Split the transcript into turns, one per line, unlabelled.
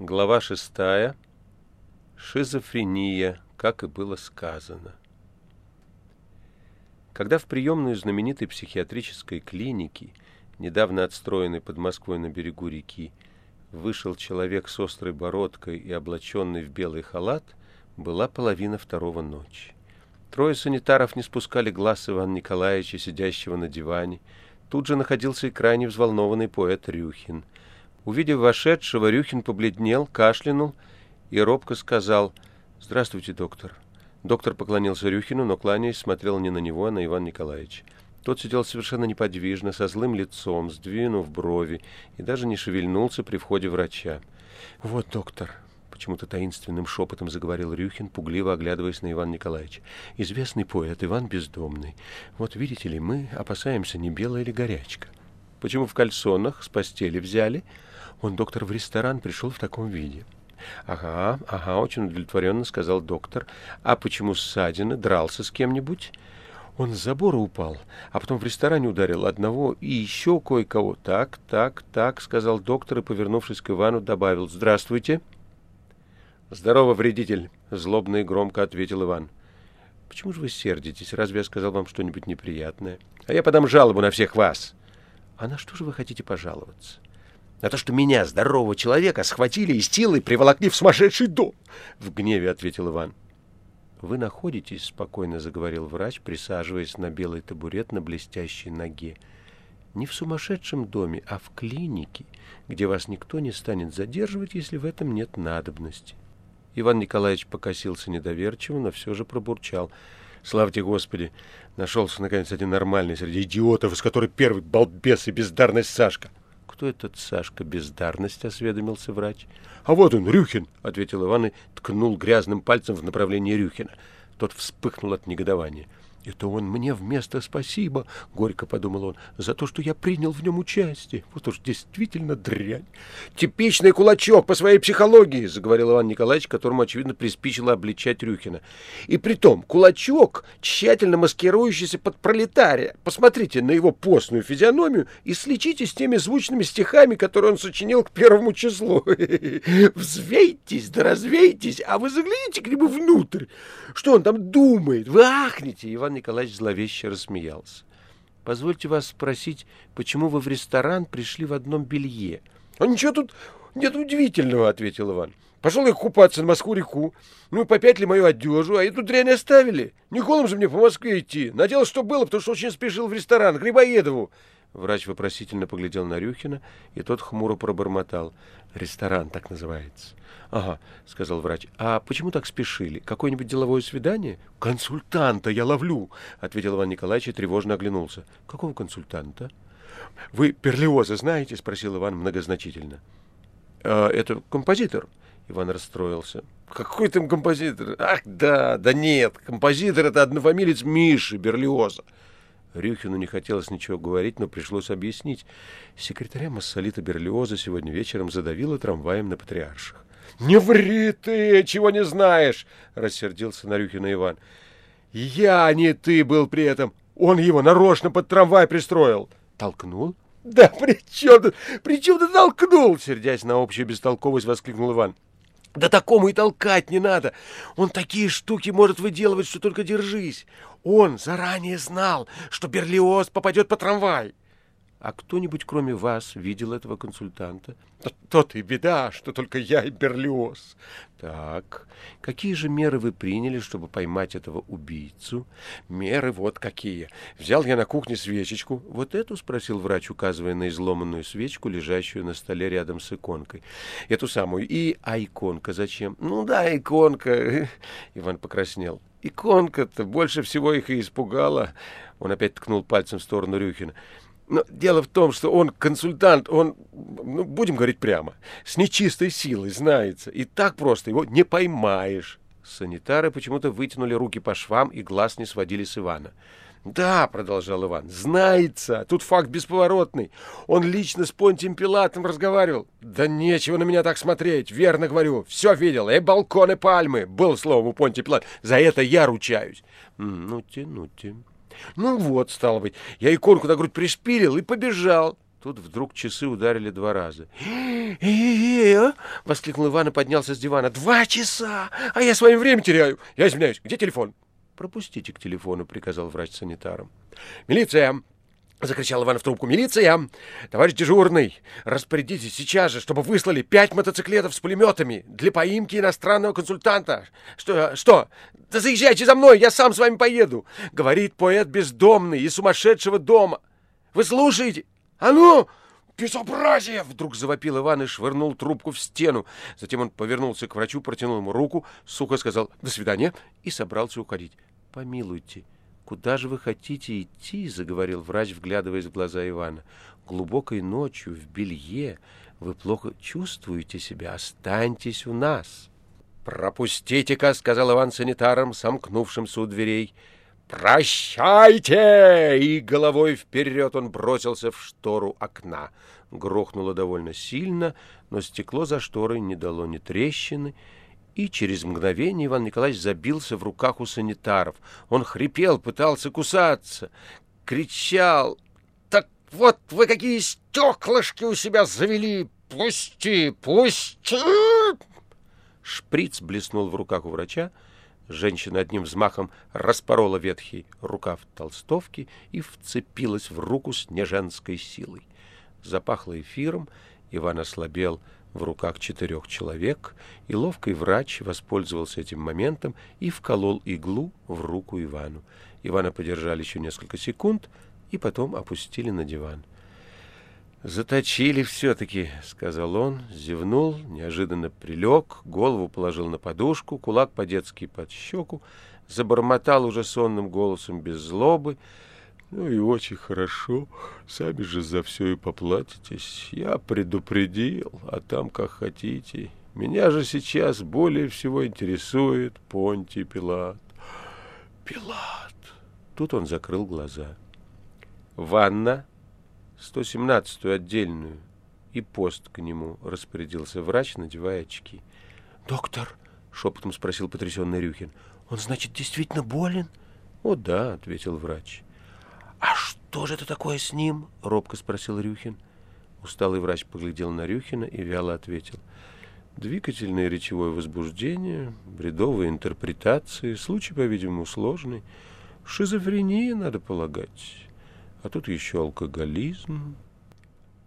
Глава шестая. Шизофрения, как и было сказано. Когда в приемную знаменитой психиатрической клиники, недавно отстроенной под Москвой на берегу реки, вышел человек с острой бородкой и облаченный в белый халат, была половина второго ночи. Трое санитаров не спускали глаз Ивана Николаевича, сидящего на диване. Тут же находился и крайне взволнованный поэт Рюхин. Увидев вошедшего, Рюхин побледнел, кашлянул и робко сказал «Здравствуйте, доктор». Доктор поклонился Рюхину, но, кланяясь, смотрел не на него, а на Ивана Николаевича. Тот сидел совершенно неподвижно, со злым лицом, сдвинув брови, и даже не шевельнулся при входе врача. «Вот, доктор», — почему-то таинственным шепотом заговорил Рюхин, пугливо оглядываясь на Ивана Николаевича. «Известный поэт Иван Бездомный. Вот, видите ли, мы опасаемся, не белая или горячка. Почему в кальсонах с постели взяли? Он, доктор, в ресторан пришел в таком виде». «Ага, ага», — очень удовлетворенно сказал доктор. «А почему ссадина? Дрался с кем-нибудь?» Он с забора упал, а потом в ресторане ударил одного и еще кое-кого. «Так, так, так», — сказал доктор и, повернувшись к Ивану, добавил. «Здравствуйте». «Здорово, вредитель», — злобно и громко ответил Иван. «Почему же вы сердитесь? Разве я сказал вам что-нибудь неприятное?» «А я подам жалобу на всех вас». «А на что же вы хотите пожаловаться?»
На то, что меня, здорового человека, схватили и силой приволокли в сумасшедший дом, — в гневе ответил Иван.
— Вы находитесь, — спокойно заговорил врач, присаживаясь на белый табурет на блестящей ноге, — не в сумасшедшем доме, а в клинике, где вас никто не станет задерживать, если в этом нет надобности. Иван Николаевич покосился недоверчиво, но все же пробурчал. Славьте Господи! Нашелся, наконец, один нормальный среди идиотов, из которых первый балбес и бездарность Сашка. — Кто этот Сашка бездарность? — осведомился врач.
— А вот он, Рюхин! — ответил Иван и ткнул грязным пальцем в направлении Рюхина. Тот вспыхнул от негодования. — это он мне вместо спасибо, — горько подумал он, — за то, что я принял в нем участие. Вот уж действительно дрянь. — Типичный кулачок по своей психологии, — заговорил Иван Николаевич, которому, очевидно, приспичило обличать Рюхина. И притом кулачок, тщательно маскирующийся под пролетария. Посмотрите на его постную физиономию и слечите с теми звучными стихами, которые он сочинил к первому числу. Взвейтесь, да развейтесь, а вы загляните к нему внутрь. Что он там думает? Вы ахнете, Иван Николаевич зловеще рассмеялся.
«Позвольте вас спросить, почему вы в ресторан пришли в одном белье?»
«А ничего тут нет удивительного», — ответил Иван. «Пошел я купаться на Москву-реку. Ну, попятли мою одежу, а эту дрянь оставили. Не холом же мне по Москве идти. Надел, что было, потому что очень спешил в ресторан, к Грибоедову».
Врач вопросительно поглядел на Рюхина, и тот хмуро пробормотал. «Ресторан так называется». «Ага», — сказал врач. «А почему так спешили? Какое-нибудь деловое свидание?»
«Консультанта я ловлю», — ответил Иван Николаевич и тревожно оглянулся.
«Какого консультанта?»
«Вы Перлиоза знаете?» — спросил Иван многозначительно.
«А, «Это композитор?» Иван расстроился.
«Какой там композитор? Ах, да, да нет, композитор — это однофамилец Миши Берлиоза».
Рюхину не хотелось ничего говорить, но пришлось объяснить. Секретаря Массолита Берлиоза сегодня вечером задавило трамваем на Патриарших.
— Не ври ты, чего не знаешь! — рассердился Нарюхина Иван. — Я не ты был при этом. Он его нарочно под трамвай пристроил.
— Толкнул?
— Да при чем ты, при чем ты толкнул? — сердясь на общую бестолковость, воскликнул Иван. Да такому и толкать не надо. Он такие штуки может выделывать, что только держись. Он заранее знал, что Берлиоз попадет по трамвай.
А кто-нибудь, кроме вас, видел этого консультанта?
То-то и беда, что только я и Берлиоз.
Так, какие же меры вы приняли, чтобы поймать этого убийцу?
Меры вот какие. Взял я на кухне свечечку.
Вот эту, спросил врач, указывая на изломанную свечку, лежащую на столе рядом с иконкой.
Эту самую. И...
А иконка зачем?
Ну да, иконка. Иван покраснел. Иконка-то больше всего их и испугала. Он опять ткнул пальцем в сторону Рюхина. Но дело в том, что он консультант, он, ну, будем говорить прямо, с нечистой силой знается, и так просто его не поймаешь.
Санитары почему-то вытянули руки по швам и глаз не сводили с Ивана.
«Да», — продолжал Иван, — «знается. Тут факт бесповоротный. Он лично с Понтием Пилатом разговаривал. Да нечего на меня так смотреть. Верно говорю. Все видел. И балконы пальмы. Был словом у Понтия Пилат. За это я ручаюсь».
«Ну-те, ну-те».
Ну вот, стало быть, я иконку на грудь пришпилил и побежал.
Тут вдруг часы ударили два раза.
«Э-э-э!» — воскликнул Иван и поднялся с дивана. «Два часа! А я с вами время теряю! Я извиняюсь, где телефон?»
«Пропустите к телефону», — приказал врач санитарам.
«Милиция!» — закричал Иван в трубку. «Милиция! Товарищ дежурный, распорядитесь сейчас же, чтобы выслали пять мотоциклетов с пулеметами для поимки иностранного консультанта. Что? Что? Да заезжайте за мной, я сам с вами поеду!» — говорит поэт бездомный из сумасшедшего дома. «Вы слушаете? А ну!» «Безобразие!» — вдруг завопил Иван и швырнул трубку в стену. Затем он повернулся к врачу, протянул ему руку, сухо сказал «до свидания» и собрался уходить.
«Помилуйте, куда же вы хотите идти?» — заговорил врач, вглядываясь в глаза Ивана. «Глубокой ночью, в белье, вы плохо чувствуете себя. Останьтесь у нас».
«Пропустите-ка», — сказал Иван санитаром, сомкнувшимся у дверей. «Прощайте!» И головой вперед он бросился в штору окна. Грохнуло довольно сильно, но стекло за шторой не дало ни трещины, и через мгновение Иван Николаевич забился в руках у санитаров. Он хрипел, пытался кусаться, кричал. «Так вот вы какие стеклышки у себя завели! Пусти, пусти!» Шприц блеснул в руках у врача, Женщина одним взмахом распорола ветхий рукав толстовки и вцепилась в руку с неженской силой. Запахло эфиром, Иван ослабел в руках четырех человек, и ловкий врач воспользовался этим моментом и вколол иглу в руку Ивану. Ивана подержали еще несколько секунд и потом опустили на диван. «Заточили все-таки», — сказал он, зевнул, неожиданно прилег, голову положил на подушку, кулак по-детски под щеку, забормотал уже сонным голосом без злобы. «Ну и очень хорошо, сами же за все и поплатитесь. Я предупредил, а там как хотите. Меня же сейчас более всего интересует Понтий Пилат». «Пилат!» Тут он закрыл глаза. «Ванна?» 117-ю отдельную и пост к нему, распорядился врач, надевая очки. «Доктор?» — шепотом спросил потрясенный Рюхин. «Он, значит, действительно болен?»
«О, да», — ответил врач.
«А что же это такое с ним?» — робко спросил Рюхин.
Усталый врач поглядел на Рюхина и вяло ответил. «Двигательное речевое возбуждение, бредовые интерпретации, случай, по-видимому, сложный. Шизофрения, надо полагать». А тут еще алкоголизм.